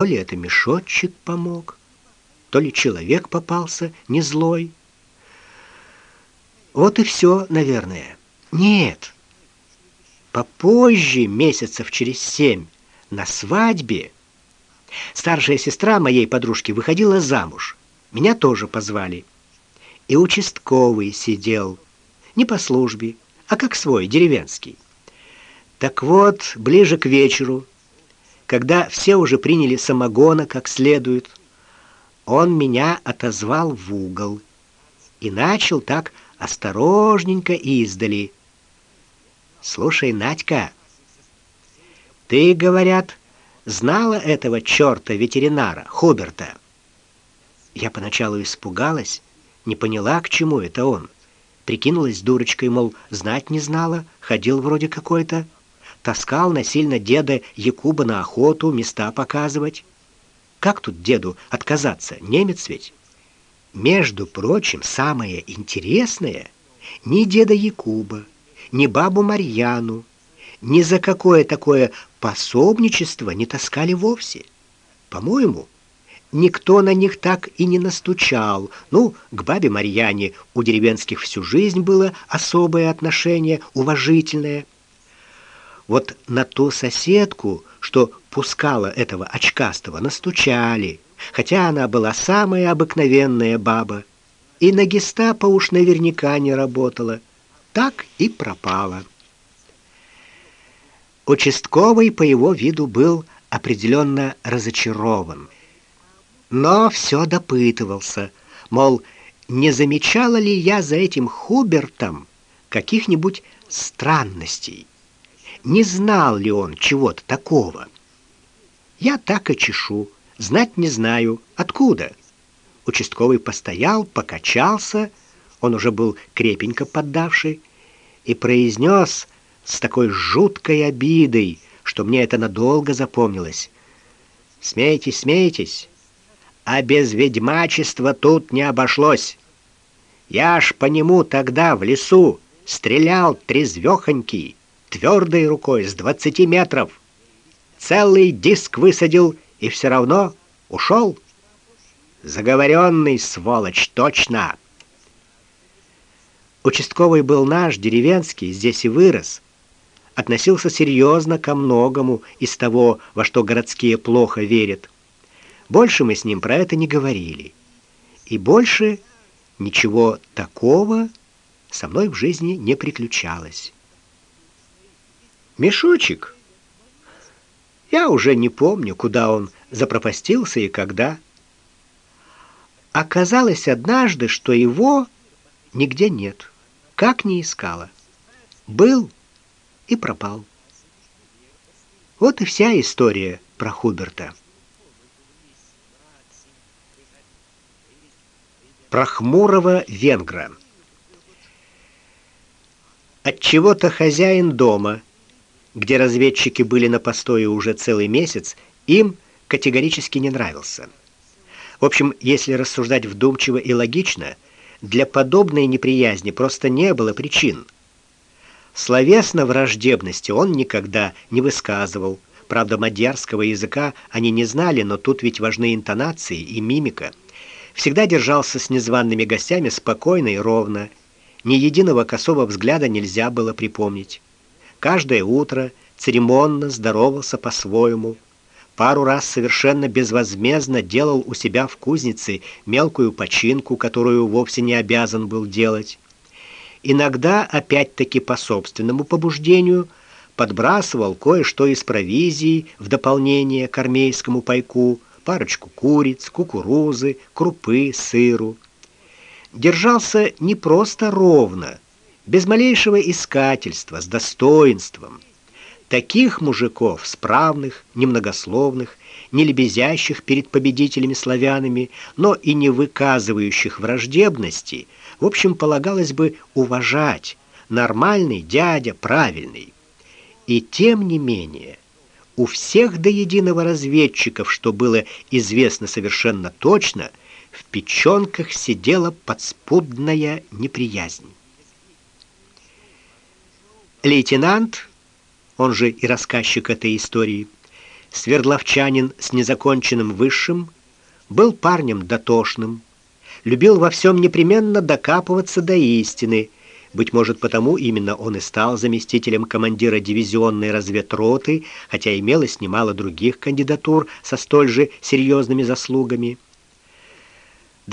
То ли это мешочек помог, то ли человек попался не злой. Вот и все, наверное. Нет. Попозже, месяцев через семь, на свадьбе, старшая сестра моей подружки выходила замуж. Меня тоже позвали. И участковый сидел не по службе, а как свой, деревенский. Так вот, ближе к вечеру когда все уже приняли самогона как следует, он меня отозвал в угол и начал так осторожненько издали. Слушай, Надька, ты, говорят, знала этого чёрта ветеринара Хоберта. Я поначалу испугалась, не поняла, к чему это он. Прикинулась дурочкой, мол, знать не знала, ходил вроде какой-то таскал насильно деда Якуба на охоту, места показывать. Как тут деду отказаться? Немец ведь. Между прочим, самое интересное, ни деда Якуба, ни бабу Марьяну, ни за какое такое пособничество не таскали вовсе. По-моему, никто на них так и не настучал. Ну, к бабе Марьяне у деревенских всю жизнь было особое отношение, уважительное. Вот на ту соседку, что пускала этого очкастого, настучали, хотя она была самая обыкновенная баба. И на гестапо уж наверняка не работала. Так и пропала. Участковый по его виду был определенно разочарован. Но все допытывался, мол, не замечала ли я за этим Хубертом каких-нибудь странностей не знал ли он чего-то такого. Я так и чешу, знать не знаю, откуда. Участковый постоял, покачался, он уже был крепенько поддавший, и произнес с такой жуткой обидой, что мне это надолго запомнилось. Смейтесь, смейтесь. А без ведьмачества тут не обошлось. Я ж по нему тогда в лесу стрелял трезвёхонький твердой рукой с двадцати метров. Целый диск высадил и все равно ушел. Заговоренный сволочь, точно. Участковый был наш, деревенский, здесь и вырос. Относился серьезно ко многому из того, во что городские плохо верят. Больше мы с ним про это не говорили. И больше ничего такого со мной в жизни не приключалось. Мешочек. Я уже не помню, куда он запропастился и когда. Оказалось однажды, что его нигде нет. Как ни искала. Был и пропал. Вот и вся история про Хуберта. Про хмурого венгра. От чего-то хозяин дома где разведчики были на постое уже целый месяц, им категорически не нравился. В общем, если рассуждать вдумчиво и логично, для подобной неприязни просто не было причин. Словесно враждебности он никогда не высказывал. Правда, мадьярского языка они не знали, но тут ведь важны интонации и мимика. Всегда держался с незваными гостями спокойно и ровно. Ни единого косого взгляда нельзя было припомнить. Каждое утро церемонно здоровался по-своему. Пару раз совершенно безвозмездно делал у себя в кузнице мелкую починку, которую вовсе не обязан был делать. Иногда, опять-таки по собственному побуждению, подбрасывал кое-что из провизии в дополнение к армейскому пайку, парочку куриц, кукурузы, крупы, сыру. Держался не просто ровно, без малейшего искательства, с достоинством. Таких мужиков, справных, немногословных, не лебезящих перед победителями славянами, но и не выказывающих враждебности, в общем, полагалось бы уважать. Нормальный дядя, правильный. И тем не менее, у всех до единого разведчиков, что было известно совершенно точно, в печёнках сидела подспудная неприязнь. Лейтенант, он же и рассказчик этой истории, Свердловчанин с незаконченным высшим был парнем дотошным, любил во всем непременно докапываться до истины. Быть может, потому именно он и стал заместителем командира дивизионной разведроты, хотя имелось немало других кандидатур со столь же серьезными заслугами.